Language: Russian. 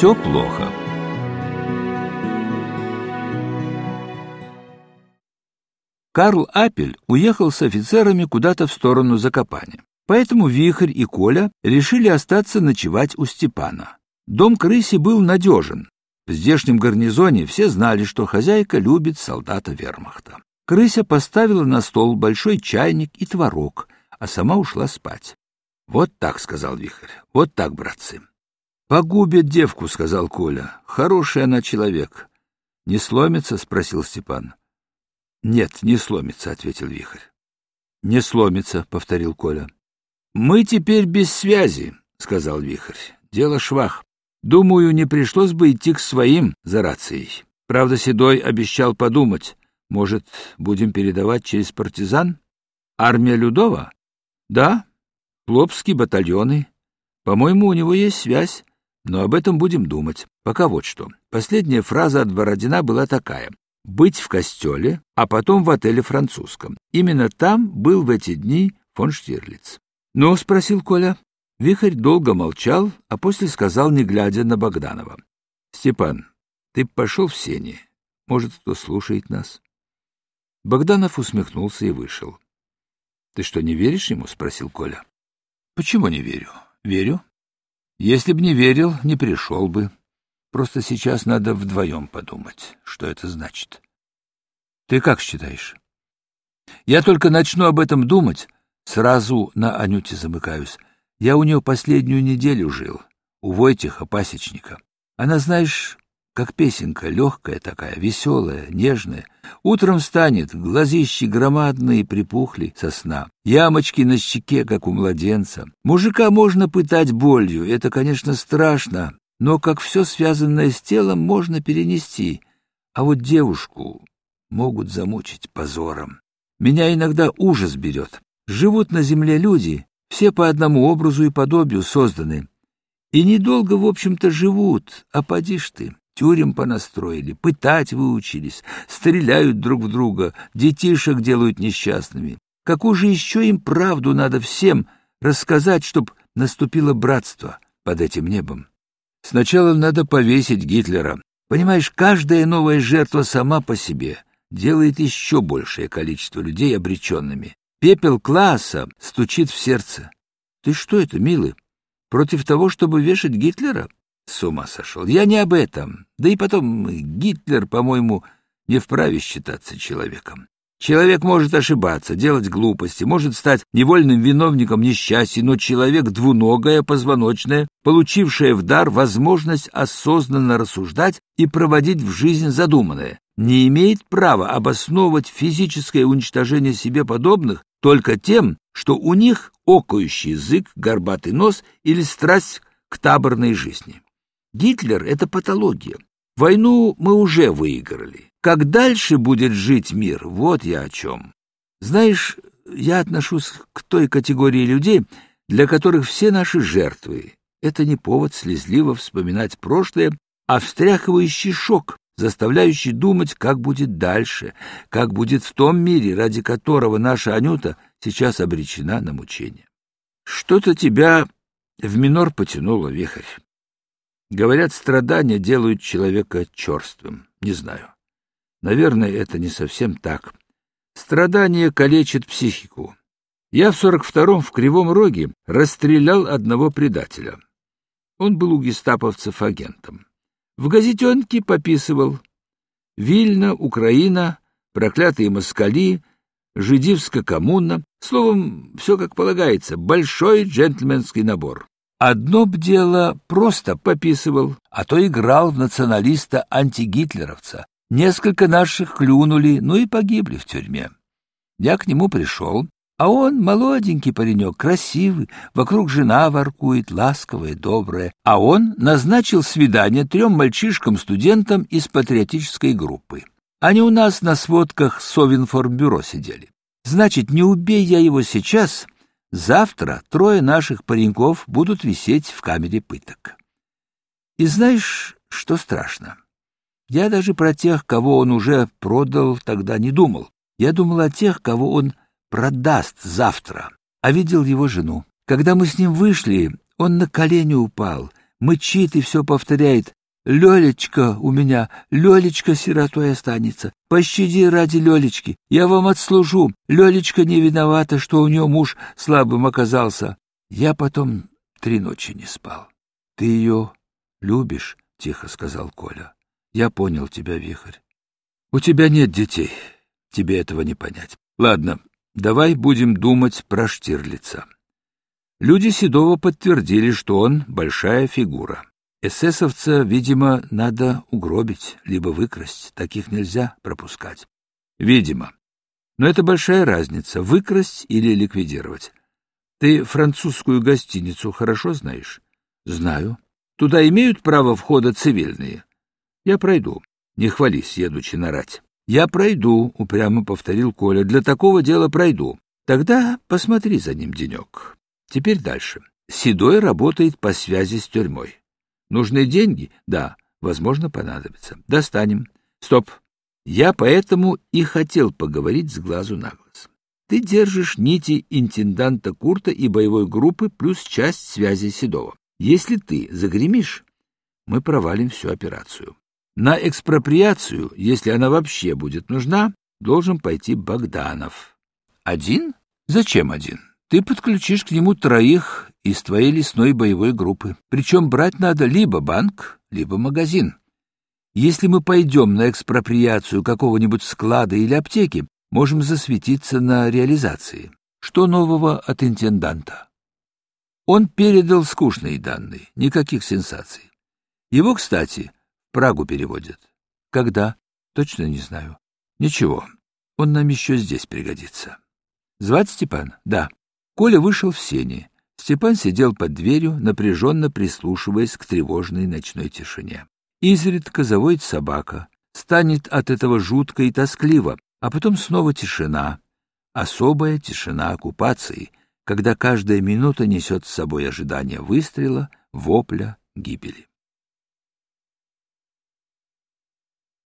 все плохо. Карл Апель уехал с офицерами куда-то в сторону Закопания. Поэтому Вихрь и Коля решили остаться ночевать у Степана. Дом крыси был надежен. В здешнем гарнизоне все знали, что хозяйка любит солдата вермахта. Крыся поставила на стол большой чайник и творог, а сама ушла спать. — Вот так, — сказал Вихрь, — вот так, братцы. — Погубит девку, — сказал Коля. — Хороший она человек. — Не сломится? — спросил Степан. — Нет, не сломится, — ответил Вихрь. — Не сломится, — повторил Коля. — Мы теперь без связи, — сказал Вихрь. — Дело швах. Думаю, не пришлось бы идти к своим за рацией. Правда, Седой обещал подумать. Может, будем передавать через партизан? Армия Людова? Да. Хлопские батальоны. По-моему, у него есть связь. Но об этом будем думать. Пока вот что. Последняя фраза от Бородина была такая. «Быть в костеле, а потом в отеле французском». Именно там был в эти дни фон Штирлиц. «Ну?» — спросил Коля. Вихрь долго молчал, а после сказал, не глядя на Богданова. — Степан, ты пошел в сени. Может, кто слушает нас? Богданов усмехнулся и вышел. — Ты что, не веришь ему? — спросил Коля. — Почему не верю? Верю. Если б не верил, не пришел бы. Просто сейчас надо вдвоем подумать, что это значит. Ты как считаешь? Я только начну об этом думать, сразу на Анюте замыкаюсь. Я у нее последнюю неделю жил, у Войтиха, пасечника. Она, знаешь, как песенка, легкая такая, веселая, нежная. Утром встанет, глазищи громадные припухли со сна, ямочки на щеке, как у младенца. Мужика можно пытать болью, это, конечно, страшно, но как все связанное с телом можно перенести, а вот девушку могут замучить позором. Меня иногда ужас берет. Живут на земле люди, все по одному образу и подобию созданы. И недолго, в общем-то, живут, а поди ж ты. Тюрем понастроили, пытать выучились, стреляют друг в друга, детишек делают несчастными. Какую же еще им правду надо всем рассказать, чтоб наступило братство под этим небом? Сначала надо повесить Гитлера. Понимаешь, каждая новая жертва сама по себе делает еще большее количество людей обреченными. Пепел класса стучит в сердце. Ты что это, милый? Против того, чтобы вешать Гитлера? С ума сошел. Я не об этом. Да и потом, Гитлер, по-моему, не вправе считаться человеком. Человек может ошибаться, делать глупости, может стать невольным виновником несчастья, но человек двуногое, позвоночное, получившее в дар возможность осознанно рассуждать и проводить в жизнь задуманное, не имеет права обосновывать физическое уничтожение себе подобных только тем, что у них окающий язык, горбатый нос или страсть к таборной жизни. Гитлер — это патология. Войну мы уже выиграли. Как дальше будет жить мир, вот я о чем. Знаешь, я отношусь к той категории людей, для которых все наши жертвы — это не повод слезливо вспоминать прошлое, а встряхивающий шок, заставляющий думать, как будет дальше, как будет в том мире, ради которого наша Анюта сейчас обречена на мучение. Что-то тебя в минор потянуло, вихрь. Говорят, страдания делают человека черствым. Не знаю. Наверное, это не совсем так. Страдание калечит психику. Я в сорок втором в Кривом Роге расстрелял одного предателя. Он был у гестаповцев агентом. В газетенке пописывал «Вильна, Украина, проклятые москали, жидивская коммуна». Словом, все как полагается, большой джентльменский набор. Одно б дело просто пописывал, а то играл в националиста-антигитлеровца. Несколько наших клюнули, ну и погибли в тюрьме. Я к нему пришел, а он молоденький паренек, красивый, вокруг жена воркует, ласковая, добрая. А он назначил свидание трем мальчишкам-студентам из патриотической группы. Они у нас на сводках Совинформбюро сидели. Значит, не убей я его сейчас, завтра трое наших пареньков будут висеть в камере пыток. И знаешь, что страшно? Я даже про тех, кого он уже продал, тогда не думал. Я думал о тех, кого он продаст завтра, а видел его жену. Когда мы с ним вышли, он на колени упал, Мычит и все повторяет. Лёлечка у меня, Лёлечка сиротой останется. Пощади ради Лёлечки, я вам отслужу. Лёлечка не виновата, что у неё муж слабым оказался. Я потом три ночи не спал. Ты её любишь? — тихо сказал Коля. Я понял тебя, Вихрь. У тебя нет детей, тебе этого не понять. Ладно, давай будем думать про Штирлица. Люди Седова подтвердили, что он большая фигура. Эсэсовца, видимо, надо угробить, либо выкрасть. Таких нельзя пропускать. Видимо. Но это большая разница — выкрасть или ликвидировать. Ты французскую гостиницу хорошо знаешь? Знаю. Туда имеют право входа цивильные? Я пройду. Не хвались, едучи на рать. Я пройду, упрямо повторил Коля. Для такого дела пройду. Тогда посмотри за ним денек. Теперь дальше. Седой работает по связи с тюрьмой. Нужны деньги? Да, возможно, понадобится. Достанем. Стоп. Я поэтому и хотел поговорить с глазу на глаз. Ты держишь нити интенданта Курта и боевой группы плюс часть связи Седова. Если ты загремишь, мы провалим всю операцию. На экспроприацию, если она вообще будет нужна, должен пойти Богданов. Один? Зачем один? Ты подключишь к нему троих из твоей лесной боевой группы. Причем брать надо либо банк, либо магазин. Если мы пойдем на экспроприацию какого-нибудь склада или аптеки, можем засветиться на реализации. Что нового от интенданта? Он передал скучные данные, никаких сенсаций. Его, кстати, в Прагу переводят. Когда? Точно не знаю. Ничего, он нам еще здесь пригодится. Звать Степан? Да. Коля вышел в сени. Степан сидел под дверью, напряженно прислушиваясь к тревожной ночной тишине. Изредка завоет собака. Станет от этого жутко и тоскливо, а потом снова тишина. Особая тишина оккупации, когда каждая минута несет с собой ожидание выстрела, вопля, гибели.